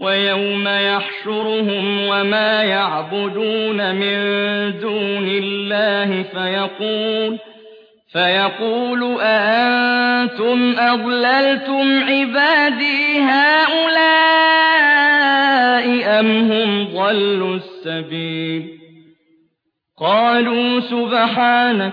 وَيَوْمَ يَحْشُرُهُمْ وَمَا يَعْبُدُونَ مِن دُونِ اللَّهِ فَيَقُولُ فيقول أأنتم أضللتم عبادي هؤلاء أم هم ضلوا السبيل؟ قالوا سبحانك